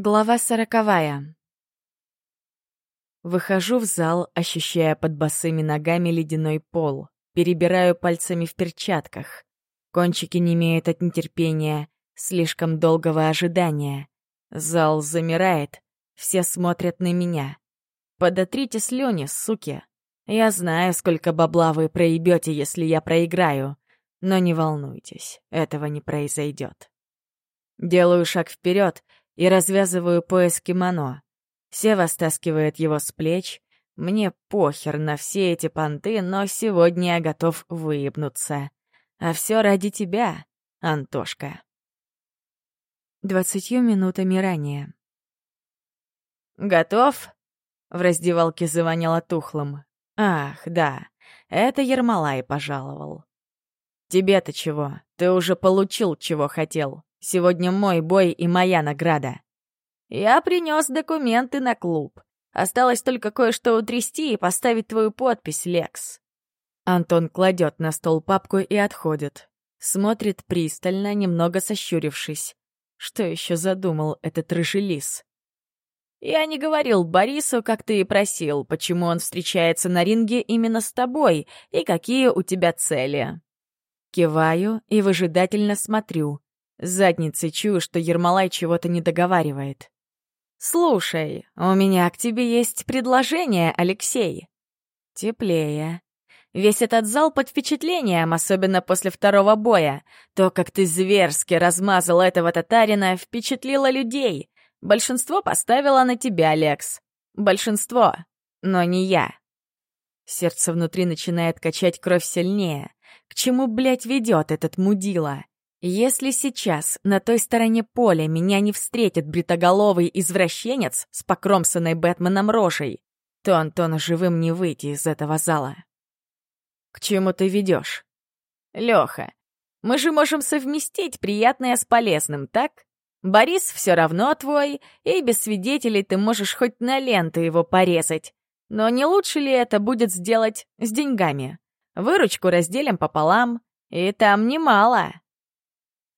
Глава сороковая. Выхожу в зал, ощущая под босыми ногами ледяной пол. Перебираю пальцами в перчатках. Кончики не имеют от нетерпения, слишком долгого ожидания. Зал замирает, все смотрят на меня. Подотрите слюни, суки. Я знаю, сколько бабла вы проебете, если я проиграю. Но не волнуйтесь, этого не произойдет. Делаю шаг вперед — и развязываю пояс кимоно. Сева стаскивает его с плеч. Мне похер на все эти понты, но сегодня я готов выебнуться. А все ради тебя, Антошка. Двадцатью минутами ранее. «Готов?» — в раздевалке звонила тухлым. «Ах, да, это Ермолай пожаловал». «Тебе-то чего? Ты уже получил, чего хотел. Сегодня мой бой и моя награда. Я принес документы на клуб. Осталось только кое-что утрясти и поставить твою подпись, Лекс». Антон кладет на стол папку и отходит. Смотрит пристально, немного сощурившись. Что еще задумал этот рыжелис? «Я не говорил Борису, как ты и просил, почему он встречается на ринге именно с тобой и какие у тебя цели». Киваю и выжидательно смотрю задницей чую, что Ермолай чего-то не договаривает. Слушай, у меня к тебе есть предложение, Алексей. Теплее. Весь этот зал под впечатлением, особенно после второго боя. То, как ты зверски размазал этого татарина, впечатлило людей. Большинство поставило на тебя, Алекс. Большинство, но не я. Сердце внутри начинает качать кровь сильнее. К чему, блядь, ведет этот мудила? Если сейчас на той стороне поля меня не встретит бритоголовый извращенец с покромсанной Бэтменом рожей, то Антона живым не выйти из этого зала. К чему ты ведешь? Леха, мы же можем совместить приятное с полезным, так? Борис все равно твой, и без свидетелей ты можешь хоть на ленту его порезать. Но не лучше ли это будет сделать с деньгами? Выручку разделим пополам, и там немало.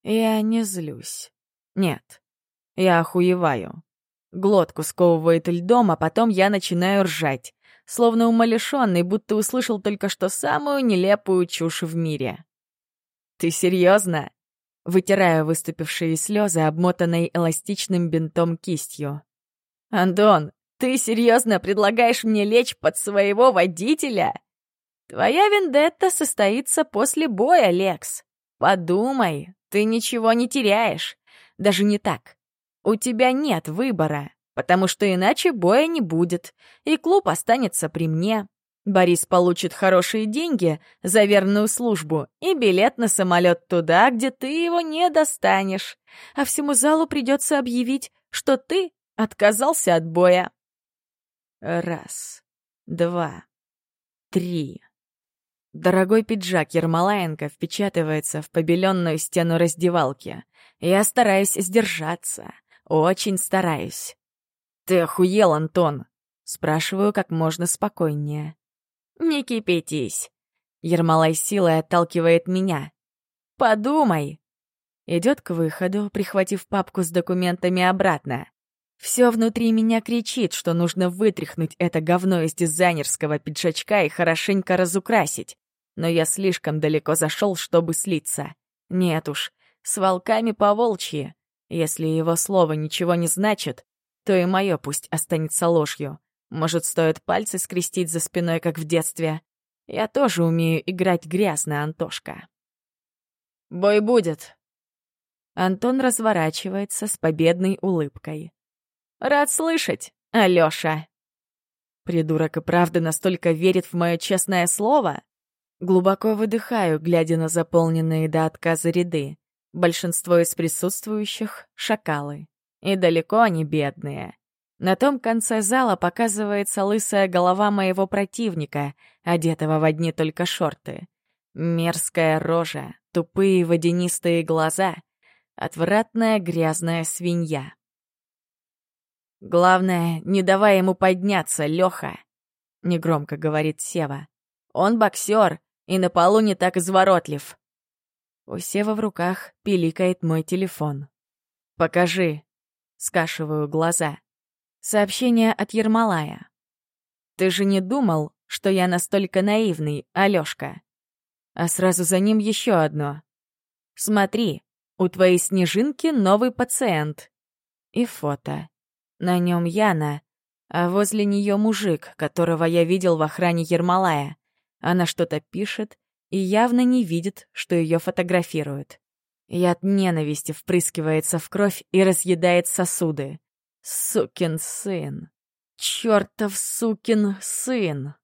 Я не злюсь. Нет. Я охуеваю. Глотку сковывает льдом, а потом я начинаю ржать, словно умалишенный, будто услышал только что самую нелепую чушь в мире. «Ты серьезно? Вытираю выступившие слезы, обмотанной эластичным бинтом кистью. «Антон, ты серьезно предлагаешь мне лечь под своего водителя? Твоя вендетта состоится после боя, Лекс. Подумай, ты ничего не теряешь. Даже не так. У тебя нет выбора, потому что иначе боя не будет, и клуб останется при мне. Борис получит хорошие деньги за верную службу и билет на самолет туда, где ты его не достанешь. А всему залу придется объявить, что ты отказался от боя. Раз, два, три. Дорогой пиджак Ермолаенко впечатывается в побеленную стену раздевалки. Я стараюсь сдержаться. Очень стараюсь. «Ты охуел, Антон!» Спрашиваю как можно спокойнее. «Не кипятись!» Ермолай силой отталкивает меня. «Подумай!» Идет к выходу, прихватив папку с документами обратно. Все внутри меня кричит, что нужно вытряхнуть это говно из дизайнерского пиджачка и хорошенько разукрасить но я слишком далеко зашел, чтобы слиться. Нет уж, с волками поволчьи. Если его слово ничего не значит, то и мое пусть останется ложью. Может, стоит пальцы скрестить за спиной, как в детстве. Я тоже умею играть грязно, Антошка. «Бой будет!» Антон разворачивается с победной улыбкой. «Рад слышать, Алёша!» Придурок и правда настолько верит в мое честное слово? Глубоко выдыхаю, глядя на заполненные до отказа ряды. Большинство из присутствующих — шакалы. И далеко они бедные. На том конце зала показывается лысая голова моего противника, одетого в одни только шорты. Мерзкая рожа, тупые водянистые глаза, отвратная грязная свинья. «Главное, не давай ему подняться, Лёха!» — негромко говорит Сева. «Он боксер, и на полу не так изворотлив». У Сева в руках пиликает мой телефон. «Покажи», — скашиваю глаза. Сообщение от Ермолая. «Ты же не думал, что я настолько наивный, Алёшка?» А сразу за ним ещё одно. «Смотри, у твоей снежинки новый пациент». И фото. На нём Яна, а возле неё мужик, которого я видел в охране Ермолая. Она что-то пишет и явно не видит, что ее фотографируют. Яд ненависти впрыскивается в кровь и разъедает сосуды. Сукин сын. Чертов сукин сын.